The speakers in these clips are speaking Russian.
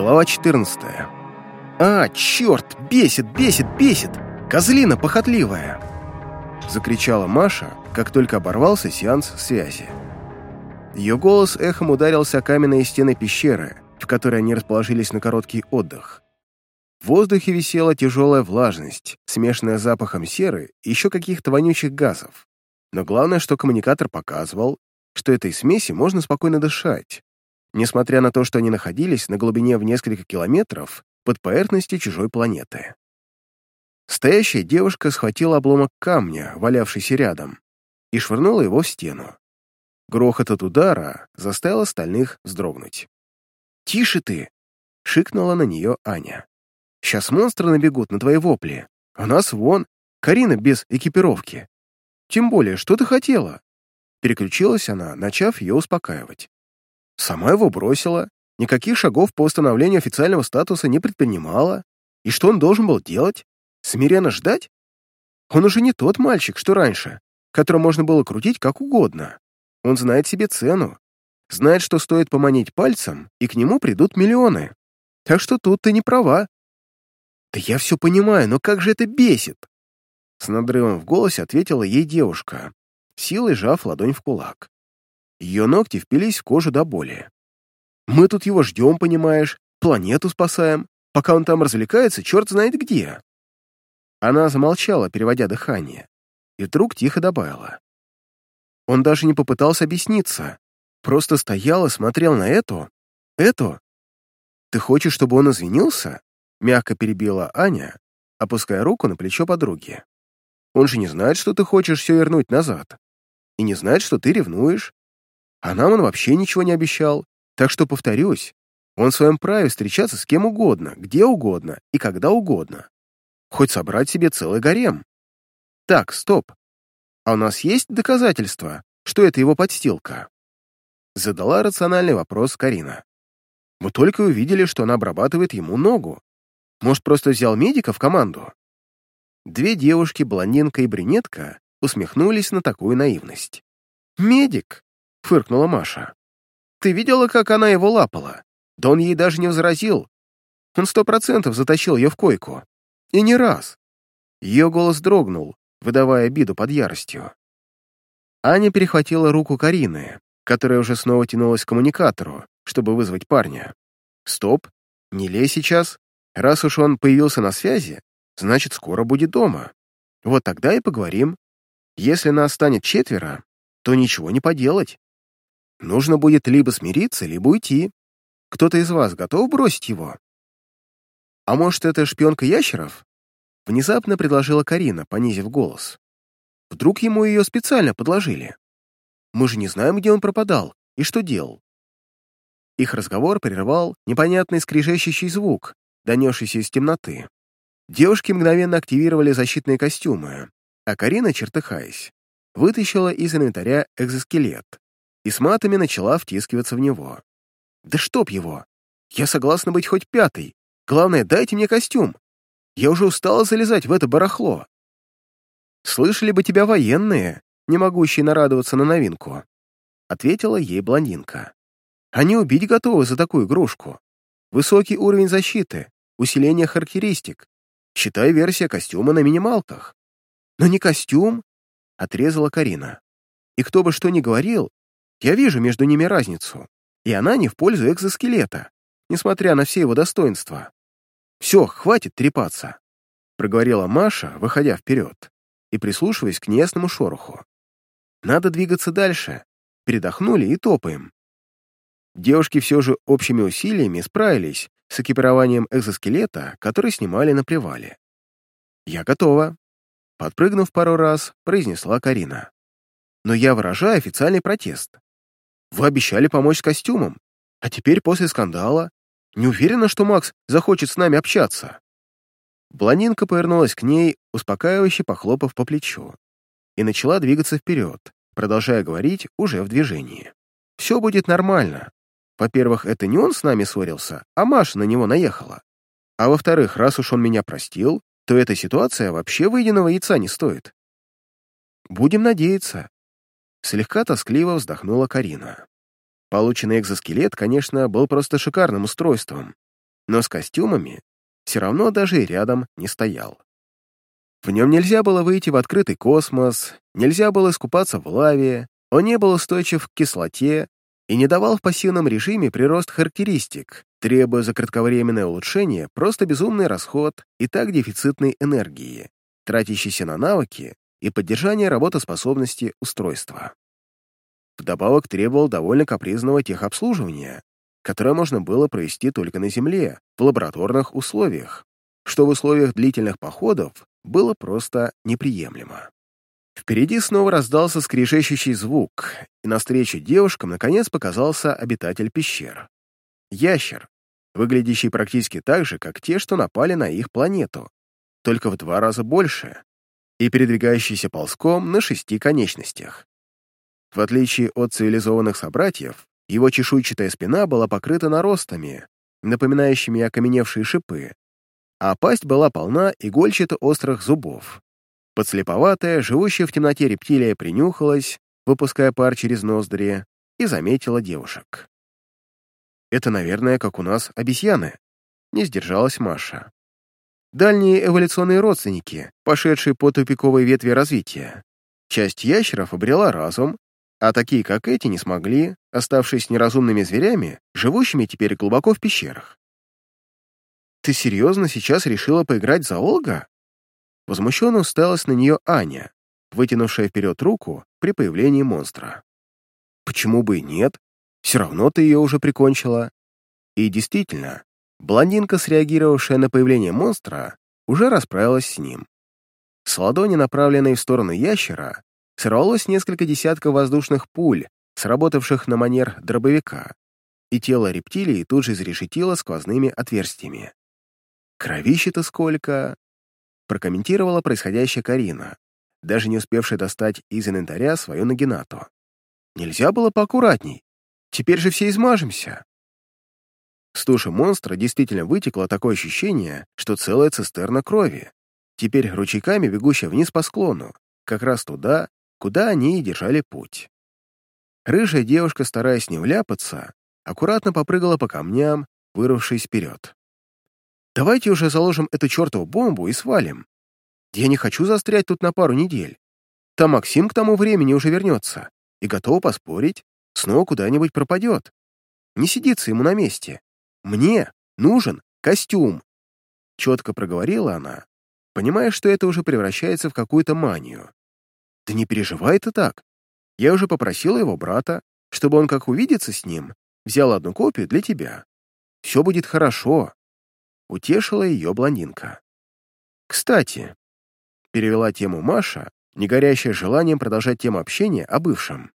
Глава 14. «А, черт! Бесит, бесит, бесит! Козлина похотливая!» Закричала Маша, как только оборвался сеанс связи. Ее голос эхом ударился о каменные стены пещеры, в которой они расположились на короткий отдых. В воздухе висела тяжелая влажность, смешанная с запахом серы и еще каких-то вонючих газов. Но главное, что коммуникатор показывал, что этой смеси можно спокойно дышать, несмотря на то, что они находились на глубине в несколько километров под поверхностью чужой планеты. Стоящая девушка схватила обломок камня, валявшийся рядом, и швырнула его в стену. Грохот от удара заставил остальных вздрогнуть. «Тише ты!» — шикнула на нее Аня. «Сейчас монстры набегут на твои вопли. У нас вон Карина без экипировки. Тем более, что ты хотела?» Переключилась она, начав ее успокаивать. Сама его бросила, никаких шагов по установлению официального статуса не предпринимала. И что он должен был делать? Смиренно ждать? Он уже не тот мальчик, что раньше, которого можно было крутить как угодно. Он знает себе цену, знает, что стоит поманить пальцем, и к нему придут миллионы. Так что тут ты не права. Да я все понимаю, но как же это бесит? С надрывом в голосе ответила ей девушка, силой сжав ладонь в кулак. Ее ногти впились в кожу до боли. «Мы тут его ждем, понимаешь, планету спасаем, пока он там развлекается, черт знает где». Она замолчала, переводя дыхание, и вдруг тихо добавила. Он даже не попытался объясниться, просто стоял и смотрел на эту, эту. «Ты хочешь, чтобы он извинился?» мягко перебила Аня, опуская руку на плечо подруги. «Он же не знает, что ты хочешь все вернуть назад. И не знает, что ты ревнуешь. А нам он вообще ничего не обещал. Так что, повторюсь, он в своем праве встречаться с кем угодно, где угодно и когда угодно. Хоть собрать себе целый гарем. Так, стоп. А у нас есть доказательства, что это его подстилка? Задала рациональный вопрос Карина. Мы только увидели, что она обрабатывает ему ногу. Может, просто взял медика в команду? Две девушки, блондинка и брюнетка, усмехнулись на такую наивность. «Медик? — фыркнула Маша. «Ты видела, как она его лапала? Да он ей даже не возразил. Он сто процентов затащил ее в койку. И не раз». Ее голос дрогнул, выдавая обиду под яростью. Аня перехватила руку Карины, которая уже снова тянулась к коммуникатору, чтобы вызвать парня. «Стоп, не лей сейчас. Раз уж он появился на связи, значит, скоро будет дома. Вот тогда и поговорим. Если нас станет четверо, то ничего не поделать. Нужно будет либо смириться, либо уйти. Кто-то из вас готов бросить его? А может, это шпионка ящеров? Внезапно предложила Карина, понизив голос. Вдруг ему ее специально подложили? Мы же не знаем, где он пропадал и что делал. Их разговор прервал непонятный скрижащий звук, донесшийся из темноты. Девушки мгновенно активировали защитные костюмы, а Карина, чертыхаясь, вытащила из инвентаря экзоскелет и с матами начала втискиваться в него. «Да чтоб его! Я согласна быть хоть пятой. Главное, дайте мне костюм. Я уже устала залезать в это барахло». «Слышали бы тебя военные, не могущие нарадоваться на новинку», ответила ей блондинка. «Они убить готовы за такую игрушку. Высокий уровень защиты, усиление характеристик. Считай версия костюма на минималках». «Но не костюм», — отрезала Карина. «И кто бы что ни говорил, я вижу между ними разницу, и она не в пользу экзоскелета, несмотря на все его достоинства. «Все, хватит трепаться», — проговорила Маша, выходя вперед и прислушиваясь к неясному шороху. «Надо двигаться дальше. Передохнули и топаем». Девушки все же общими усилиями справились с экипированием экзоскелета, который снимали на привале. «Я готова», — подпрыгнув пару раз, произнесла Карина. «Но я выражаю официальный протест. Вы обещали помочь с костюмом, а теперь после скандала не уверена, что Макс захочет с нами общаться». Блондинка повернулась к ней, успокаивающе похлопав по плечу, и начала двигаться вперед, продолжая говорить уже в движении. «Все будет нормально. Во-первых, это не он с нами ссорился, а Маша на него наехала. А во-вторых, раз уж он меня простил, то эта ситуация вообще выеденного яйца не стоит. Будем надеяться, Слегка тоскливо вздохнула Карина. Полученный экзоскелет, конечно, был просто шикарным устройством. но с костюмами все равно даже и рядом не стоял. В нем нельзя было выйти в открытый космос, нельзя было искупаться в лаве, он не был устойчив к кислоте и не давал в пассивном режиме прирост характеристик, требуя за кратковременное улучшение просто безумный расход и так дефицитной энергии, тратящейся на навыки и поддержание работоспособности устройства. Вдобавок требовал довольно капризного техобслуживания, которое можно было провести только на Земле, в лабораторных условиях, что в условиях длительных походов было просто неприемлемо. Впереди снова раздался скрежещущий звук, и навстречу девушкам наконец показался обитатель пещер. Ящер, выглядящий практически так же, как те, что напали на их планету, только в два раза больше, и передвигающийся ползком на шести конечностях. В отличие от цивилизованных собратьев, его чешуйчатая спина была покрыта наростами, напоминающими окаменевшие шипы, а пасть была полна игольчато-острых зубов. Подслеповатая, живущая в темноте рептилия принюхалась, выпуская пар через ноздри, и заметила девушек. «Это, наверное, как у нас обезьяны», — не сдержалась Маша. «Дальние эволюционные родственники, пошедшие по тупиковой ветви развития. Часть ящеров обрела разум, а такие, как эти, не смогли, оставшись неразумными зверями, живущими теперь глубоко в пещерах. «Ты серьезно сейчас решила поиграть за Олга?» Возмущенно уставилась на нее Аня, вытянувшая вперед руку при появлении монстра. «Почему бы и нет? Все равно ты ее уже прикончила». И действительно, блондинка, среагировавшая на появление монстра, уже расправилась с ним. С ладони, направленной в сторону ящера, сорвалось несколько десятков воздушных пуль, сработавших на манер дробовика, и тело рептилии тут же изрешетило сквозными отверстиями. «Кровище-то сколько!» прокомментировала происходящее Карина, даже не успевшая достать из инвентаря свою нагинату. «Нельзя было поаккуратней. Теперь же все измажемся». С туши монстра действительно вытекло такое ощущение, что целая цистерна крови, теперь ручейками бегущая вниз по склону, как раз туда, куда они и держали путь. Рыжая девушка, стараясь не вляпаться, аккуратно попрыгала по камням, вырвавшись вперед. «Давайте уже заложим эту чертову бомбу и свалим. Я не хочу застрять тут на пару недель. Там Максим к тому времени уже вернется и готов поспорить, снова куда-нибудь пропадет. Не сидится ему на месте. Мне нужен костюм!» Четко проговорила она, понимая, что это уже превращается в какую-то манию. Да не переживай ты так. Я уже попросила его брата, чтобы он, как увидится с ним, взял одну копию для тебя. Все будет хорошо. Утешила ее блондинка. Кстати, перевела тему Маша, не горящая желанием продолжать тему общения о бывшем.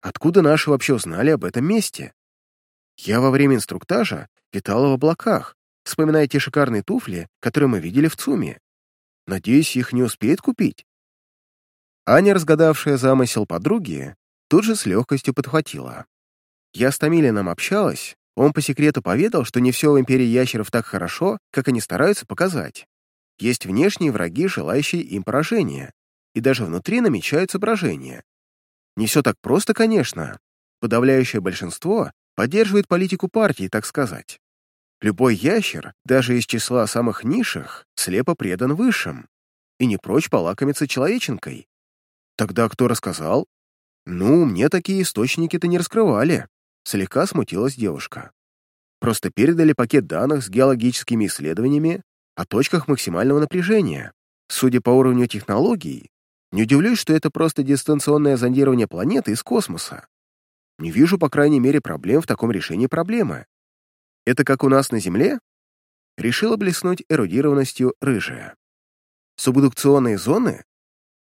Откуда наши вообще узнали об этом месте? Я во время инструктажа витала в облаках, вспоминая те шикарные туфли, которые мы видели в ЦУМе. Надеюсь, их не успеет купить. Аня, разгадавшая замысел подруги, тут же с легкостью подхватила. Я с Томилином общалась, он по секрету поведал, что не все в Империи Ящеров так хорошо, как они стараются показать. Есть внешние враги, желающие им поражения, и даже внутри намечаются брожения. Не все так просто, конечно. Подавляющее большинство поддерживает политику партии, так сказать. Любой ящер, даже из числа самых низших, слепо предан высшим и не прочь полакомиться человеченкой. Тогда кто рассказал? Ну, мне такие источники-то не раскрывали. Слегка смутилась девушка. Просто передали пакет данных с геологическими исследованиями о точках максимального напряжения. Судя по уровню технологий, не удивлюсь, что это просто дистанционное зондирование планеты из космоса. Не вижу, по крайней мере, проблем в таком решении проблемы. Это как у нас на Земле? Решила блеснуть эрудированностью рыжая. Субдукционные зоны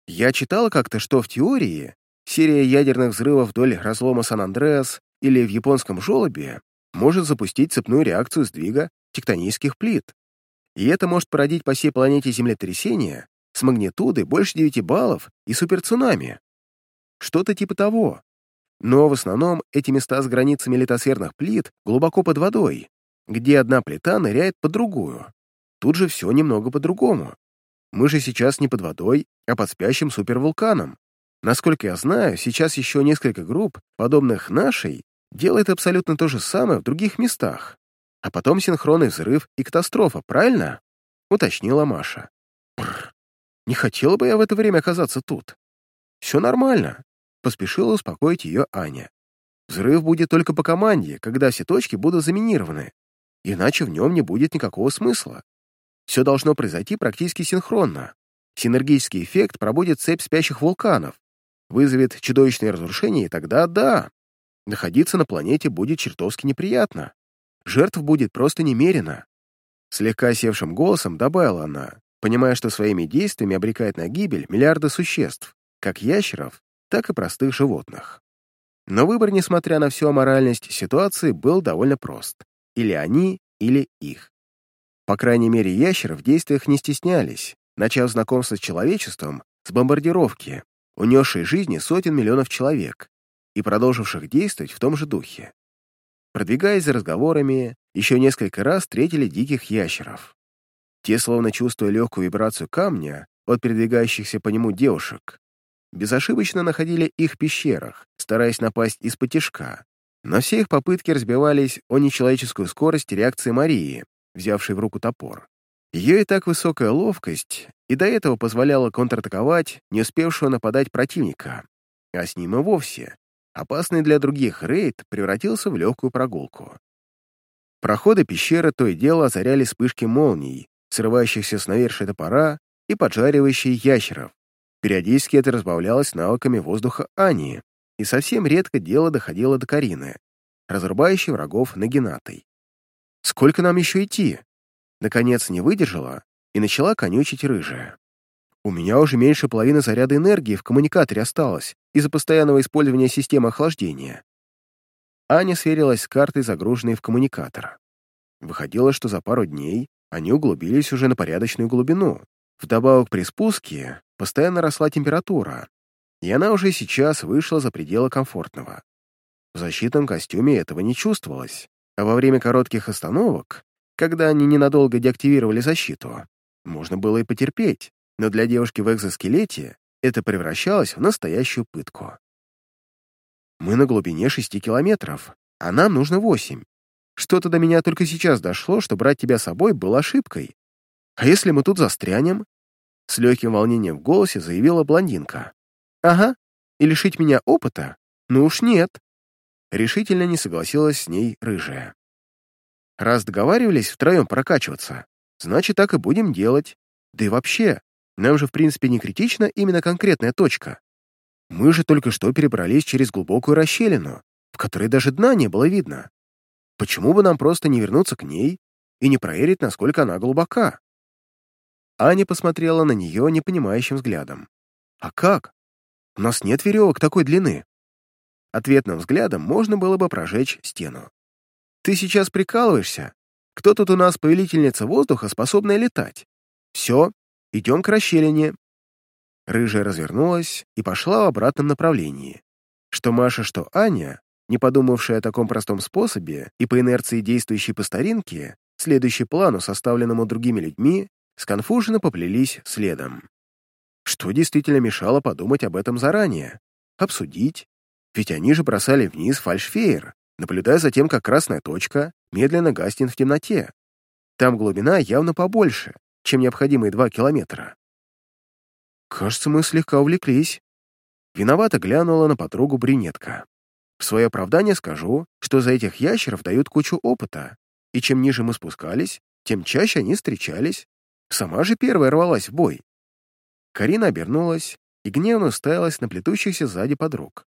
я читал как-то, что в теории серия ядерных взрывов вдоль разлома Сан-Андреас или в японском желобе может запустить цепную реакцию сдвига тектонических плит. И это может породить по всей планете землетрясение с магнитудой больше 9 баллов и суперцунами. Что-то типа того. Но в основном эти места с границами литосферных плит глубоко под водой, где одна плита ныряет под другую. Тут же все немного по-другому. Мы же сейчас не под водой, а под спящим супервулканом. Насколько я знаю, сейчас еще несколько групп, подобных нашей, делает абсолютно то же самое в других местах. А потом синхронный взрыв и катастрофа, правильно? Уточнила Маша. Не хотела бы я в это время оказаться тут. Все нормально, поспешила успокоить ее Аня. Взрыв будет только по команде, когда все точки будут заминированы, иначе в нем не будет никакого смысла. Все должно произойти практически синхронно. Синергический эффект пробудет цепь спящих вулканов, вызовет чудовищные разрушения, и тогда да, находиться на планете будет чертовски неприятно. Жертв будет просто немерено. Слегка севшим голосом добавила она, понимая, что своими действиями обрекает на гибель миллиарды существ, как ящеров, так и простых животных. Но выбор, несмотря на всю аморальность ситуации, был довольно прост. Или они, или их. По крайней мере, ящеры в действиях не стеснялись, начав знакомство с человечеством с бомбардировки, унесшей жизни сотен миллионов человек и продолживших действовать в том же духе. Продвигаясь за разговорами, еще несколько раз встретили диких ящеров. Те, словно чувствуя легкую вибрацию камня от передвигающихся по нему девушек, безошибочно находили их в пещерах, стараясь напасть из-под тишка. Но все их попытки разбивались о нечеловеческую скорость реакции Марии, взявшей в руку топор. Ее и так высокая ловкость и до этого позволяла контратаковать не успевшего нападать противника, а с ним и вовсе. Опасный для других рейд превратился в легкую прогулку. Проходы пещеры то и дело озаряли вспышки молний, срывающихся с навершия топора и поджаривающие ящеров, Периодически это разбавлялось навыками воздуха Ани, и совсем редко дело доходило до Карины, разрубающей врагов нагинатой. «Сколько нам еще идти?» Наконец не выдержала и начала конючить рыжая. «У меня уже меньше половины заряда энергии в коммуникаторе осталось из-за постоянного использования системы охлаждения». Аня сверилась с картой, загруженной в коммуникатор. Выходило, что за пару дней они углубились уже на порядочную глубину. Вдобавок при спуске постоянно росла температура, и она уже сейчас вышла за пределы комфортного. В защитном костюме этого не чувствовалось, а во время коротких остановок, когда они ненадолго деактивировали защиту, можно было и потерпеть, но для девушки в экзоскелете это превращалось в настоящую пытку. Мы на глубине шести километров, а нам нужно восемь. Что-то до меня только сейчас дошло, что брать тебя с собой было ошибкой. А если мы тут застрянем? С легким волнением в голосе заявила блондинка. «Ага, и лишить меня опыта? Ну уж нет». Решительно не согласилась с ней рыжая. «Раз договаривались втроем прокачиваться, значит, так и будем делать. Да и вообще, нам же в принципе не критична именно конкретная точка. Мы же только что перебрались через глубокую расщелину, в которой даже дна не было видно. Почему бы нам просто не вернуться к ней и не проверить, насколько она глубока? Аня посмотрела на нее непонимающим взглядом. «А как? У нас нет веревок такой длины». Ответным взглядом можно было бы прожечь стену. «Ты сейчас прикалываешься? Кто тут у нас повелительница воздуха, способная летать? Все, идем к расщелине». Рыжая развернулась и пошла в обратном направлении. Что Маша, что Аня, не подумавшая о таком простом способе и по инерции действующей по старинке, следующий плану, составленному другими людьми, сконфуженно поплелись следом. Что действительно мешало подумать об этом заранее? Обсудить? Ведь они же бросали вниз фальшфеер, наблюдая за тем, как красная точка медленно гаснет в темноте. Там глубина явно побольше, чем необходимые два километра. Кажется, мы слегка увлеклись. Виновато глянула на подругу брюнетка. В свое оправдание скажу, что за этих ящеров дают кучу опыта, и чем ниже мы спускались, тем чаще они встречались. Сама же первая рвалась в бой. Карина обернулась и гневно уставилась на плетущихся сзади подруг.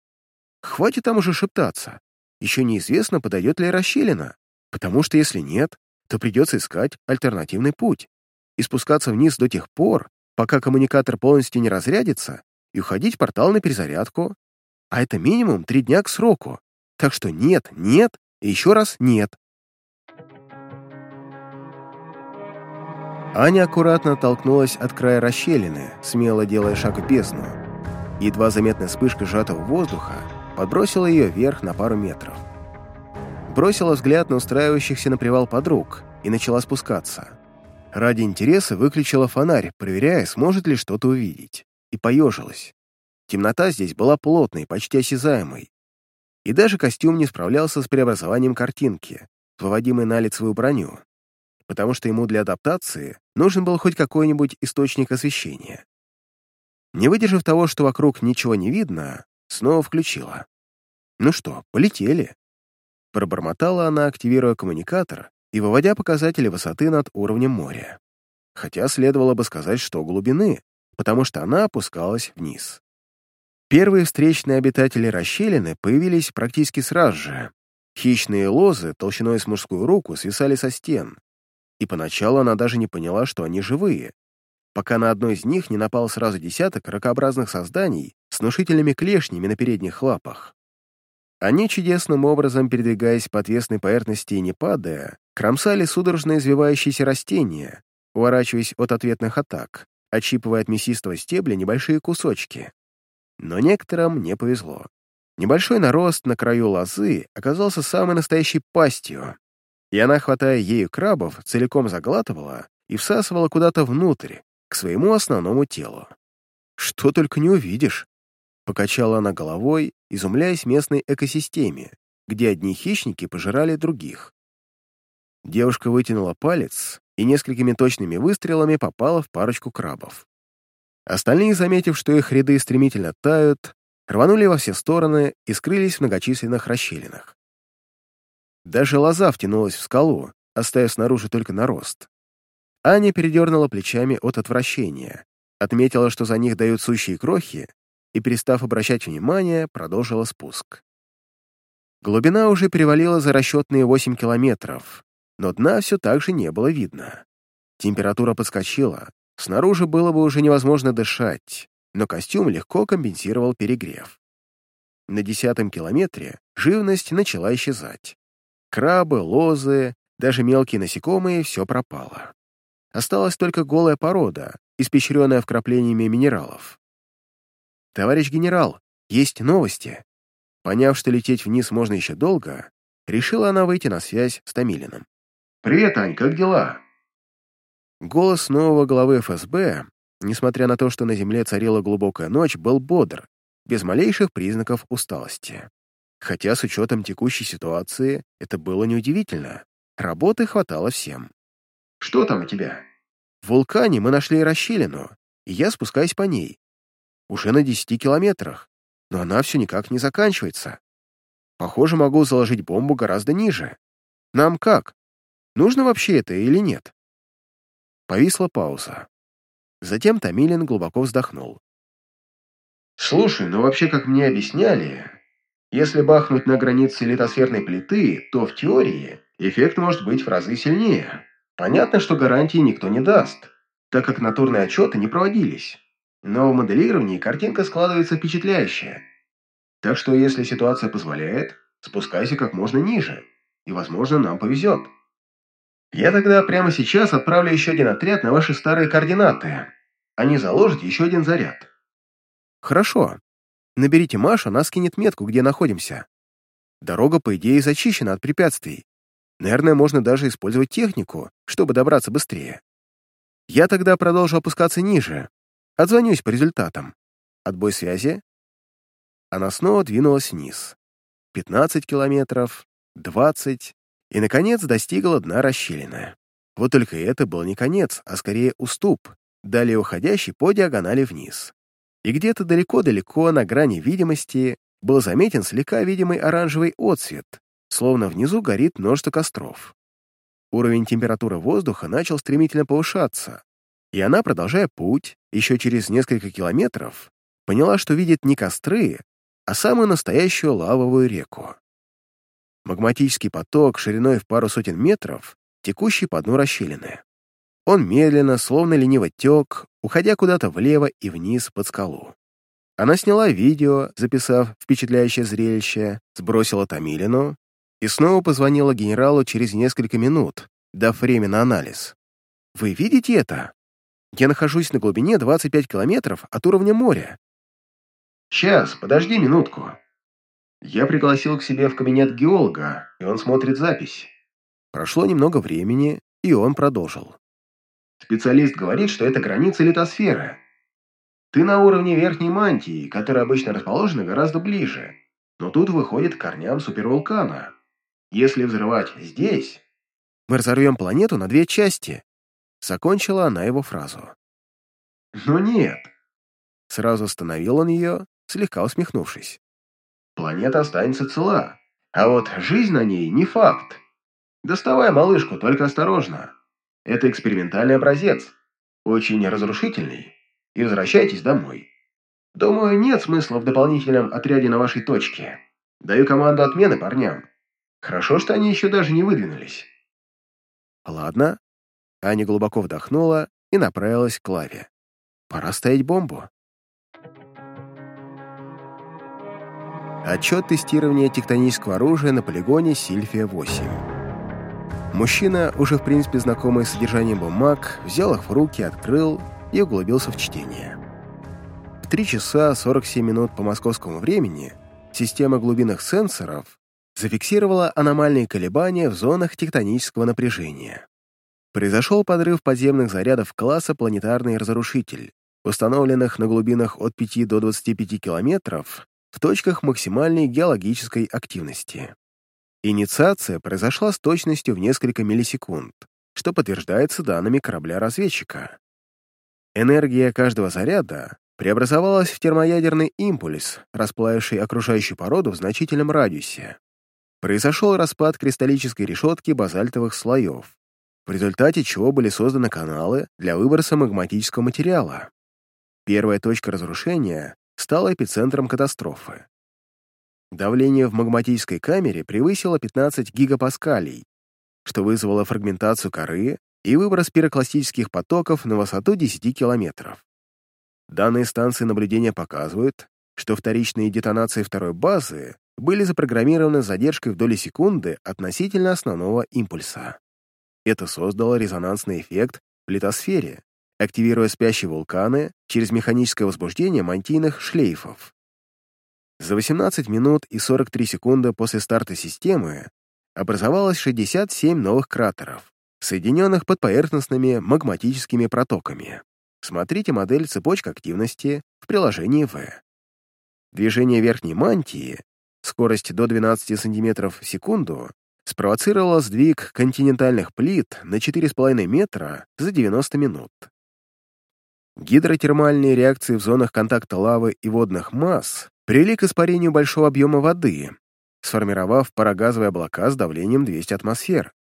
Хватит там уже шептаться. Еще неизвестно, подойдет ли расщелина, потому что если нет, то придется искать альтернативный путь и спускаться вниз до тех пор, пока коммуникатор полностью не разрядится, и уходить в портал на перезарядку. А это минимум три дня к сроку. Так что нет, нет и еще раз нет. Аня аккуратно толкнулась от края расщелины, смело делая шаг в бездну. Едва заметная вспышка сжатого воздуха подбросила ее вверх на пару метров. Бросила взгляд на устраивающихся на привал подруг и начала спускаться. Ради интереса выключила фонарь, проверяя, сможет ли что-то увидеть, и поежилась. Темнота здесь была плотной, почти осязаемой. И даже костюм не справлялся с преобразованием картинки, выводимый на лицевую броню, потому что ему для адаптации нужен был хоть какой-нибудь источник освещения. Не выдержав того, что вокруг ничего не видно, снова включила. «Ну что, полетели?» Пробормотала она, активируя коммуникатор и выводя показатели высоты над уровнем моря. Хотя следовало бы сказать, что глубины, потому что она опускалась вниз. Первые встречные обитатели расщелины появились практически сразу же. Хищные лозы толщиной с мужскую руку свисали со стен, и поначалу она даже не поняла, что они живые, пока на одной из них не напал сразу десяток ракообразных созданий с внушительными клешнями на передних лапах. Они, чудесным образом передвигаясь по отвесной поверхности и не падая, кромсали судорожно извивающиеся растения, уворачиваясь от ответных атак, отщипывая от мясистого стебля небольшие кусочки. Но некоторым не повезло. Небольшой нарост на краю лозы оказался самой настоящей пастью, и она, хватая ею крабов, целиком заглатывала и всасывала куда-то внутрь, к своему основному телу. «Что только не увидишь!» Покачала она головой, изумляясь местной экосистеме, где одни хищники пожирали других. Девушка вытянула палец и несколькими точными выстрелами попала в парочку крабов. Остальные, заметив, что их ряды стремительно тают, рванули во все стороны и скрылись в многочисленных расщелинах. Даже лоза втянулась в скалу, оставив снаружи только нарост. Аня передернула плечами от отвращения, отметила, что за них дают сущие крохи, и, перестав обращать внимание, продолжила спуск. Глубина уже перевалила за расчетные 8 километров, но дна все так же не было видно. Температура подскочила, снаружи было бы уже невозможно дышать, но костюм легко компенсировал перегрев. На десятом километре живность начала исчезать. Крабы, лозы, даже мелкие насекомые — все пропало. Осталась только голая порода, испещренная вкраплениями минералов. «Товарищ генерал, есть новости». Поняв, что лететь вниз можно еще долго, решила она выйти на связь с Томилиным. «Привет, Ань, как дела?» Голос нового главы ФСБ, несмотря на то, что на Земле царила глубокая ночь, был бодр, без малейших признаков усталости. Хотя с учетом текущей ситуации это было неудивительно. Работы хватало всем. «Что там у тебя?» В вулкане мы нашли расщелину, и я спускаюсь по ней. Уже на 10 километрах, но она все никак не заканчивается. Похоже, могу заложить бомбу гораздо ниже. Нам как? Нужно вообще это или нет? Повисла пауза. Затем Томилин глубоко вздохнул. «Слушай, ну вообще, как мне объясняли, если бахнуть на границе литосферной плиты, то в теории эффект может быть в разы сильнее. Понятно, что гарантии никто не даст, так как натурные отчеты не проводились. Но в моделировании картинка складывается впечатляющая. Так что, если ситуация позволяет, спускайся как можно ниже, и, возможно, нам повезет. Я тогда прямо сейчас отправлю еще один отряд на ваши старые координаты. Они заложат еще один заряд. Хорошо. Наберите Машу, она скинет метку, где находимся. Дорога, по идее, зачищена от препятствий. Наверное, можно даже использовать технику, чтобы добраться быстрее. Я тогда продолжу опускаться ниже. Отзвонюсь по результатам. Отбой связи. Она снова двинулась вниз. 15 километров, 20, и, наконец, достигла дна расщелины. Вот только это был не конец, а скорее уступ, далее уходящий по диагонали вниз. И где-то далеко-далеко на грани видимости был заметен слегка видимый оранжевый отсвет, словно внизу горит множество костров. Уровень температуры воздуха начал стремительно повышаться, и она, продолжая путь, еще через несколько километров, поняла, что видит не костры, а самую настоящую лавовую реку. Магматический поток шириной в пару сотен метров, текущий по дну расщелины. Он медленно, словно лениво тек, уходя куда-то влево и вниз под скалу. Она сняла видео, записав впечатляющее зрелище, сбросила Томилину и снова позвонила генералу через несколько минут, дав время на анализ. «Вы видите это? Я нахожусь на глубине 25 километров от уровня моря». «Сейчас, подожди минутку», я пригласил к себе в кабинет геолога, и он смотрит запись. Прошло немного времени, и он продолжил. Специалист говорит, что это граница литосферы. Ты на уровне верхней мантии, которая обычно расположена гораздо ближе, но тут выходит к корням супервулкана. Если взрывать здесь, мы разорвем планету на две части. Закончила она его фразу. Но нет. Сразу остановил он ее, слегка усмехнувшись. Планета останется цела, а вот жизнь на ней не факт. Доставай малышку, только осторожно. Это экспериментальный образец, очень разрушительный, и возвращайтесь домой. Думаю, нет смысла в дополнительном отряде на вашей точке. Даю команду отмены парням. Хорошо, что они еще даже не выдвинулись. Ладно. Аня глубоко вдохнула и направилась к лаве. Пора ставить бомбу. Отчет тестирования тектонического оружия на полигоне Сильфия-8. Мужчина, уже в принципе знакомый с содержанием бумаг, взял их в руки, открыл и углубился в чтение. В 3 часа 47 минут по московскому времени система глубинных сенсоров зафиксировала аномальные колебания в зонах тектонического напряжения. Произошел подрыв подземных зарядов класса «Планетарный разрушитель», установленных на глубинах от 5 до 25 километров в точках максимальной геологической активности. Инициация произошла с точностью в несколько миллисекунд, что подтверждается данными корабля-разведчика. Энергия каждого заряда преобразовалась в термоядерный импульс, расплавивший окружающую породу в значительном радиусе. Произошел распад кристаллической решетки базальтовых слоев, в результате чего были созданы каналы для выброса магматического материала. Первая точка разрушения стала эпицентром катастрофы. Давление в магматической камере превысило 15 гигапаскалей, что вызвало фрагментацию коры и выброс пирокластических потоков на высоту 10 километров. Данные станции наблюдения показывают, что вторичные детонации второй базы были запрограммированы с задержкой в доли секунды относительно основного импульса. Это создало резонансный эффект в литосфере, активируя спящие вулканы через механическое возбуждение мантийных шлейфов. За 18 минут и 43 секунды после старта системы образовалось 67 новых кратеров, соединенных под поверхностными магматическими протоками. Смотрите модель цепочка активности в приложении В. Движение верхней мантии, скорость до 12 см в секунду, спровоцировало сдвиг континентальных плит на 4,5 метра за 90 минут. Гидротермальные реакции в зонах контакта лавы и водных масс привели к испарению большого объема воды, сформировав парогазовые облака с давлением 200 атмосфер.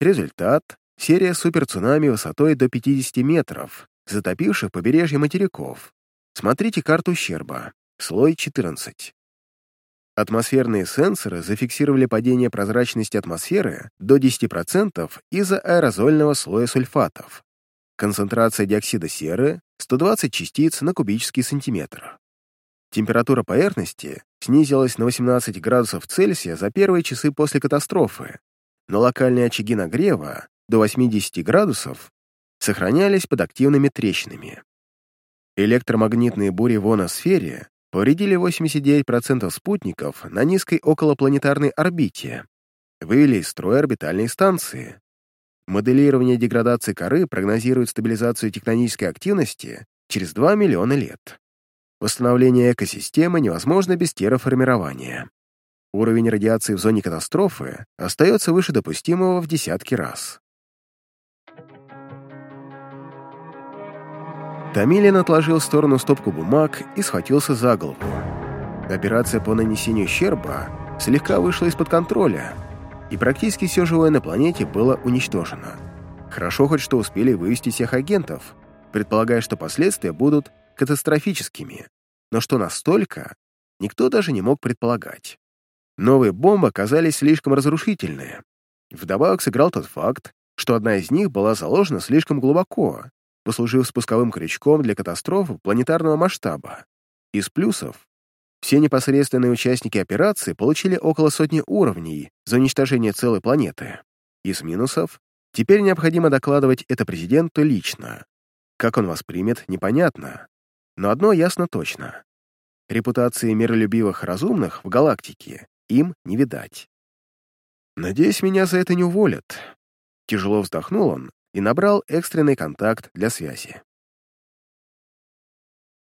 Результат — серия суперцунами высотой до 50 метров, затопивших побережье материков. Смотрите карту ущерба. Слой 14. Атмосферные сенсоры зафиксировали падение прозрачности атмосферы до 10% из-за аэрозольного слоя сульфатов. Концентрация диоксида серы 120 частиц на кубический сантиметр. Температура поверхности снизилась на 18 градусов Цельсия за первые часы после катастрофы, но локальные очаги нагрева до 80 градусов сохранялись под активными трещинами. Электромагнитные бури в ионосфере повредили 89% спутников на низкой околопланетарной орбите, вывели из строя орбитальные станции, Моделирование деградации коры прогнозирует стабилизацию тектонической активности через 2 миллиона лет. Восстановление экосистемы невозможно без терраформирования. Уровень радиации в зоне катастрофы остается выше допустимого в десятки раз. Томилин отложил в сторону стопку бумаг и схватился за голову. Операция по нанесению ущерба слегка вышла из-под контроля, и практически все живое на планете было уничтожено. Хорошо хоть что успели вывести всех агентов, предполагая, что последствия будут катастрофическими, но что настолько, никто даже не мог предполагать. Новые бомбы оказались слишком разрушительные. Вдобавок сыграл тот факт, что одна из них была заложена слишком глубоко, послужив спусковым крючком для катастрофы планетарного масштаба. Из плюсов все непосредственные участники операции получили около сотни уровней за уничтожение целой планеты. Из минусов теперь необходимо докладывать это президенту лично. Как он воспримет, непонятно. Но одно ясно точно. Репутации миролюбивых разумных в галактике им не видать. «Надеюсь, меня за это не уволят». Тяжело вздохнул он и набрал экстренный контакт для связи.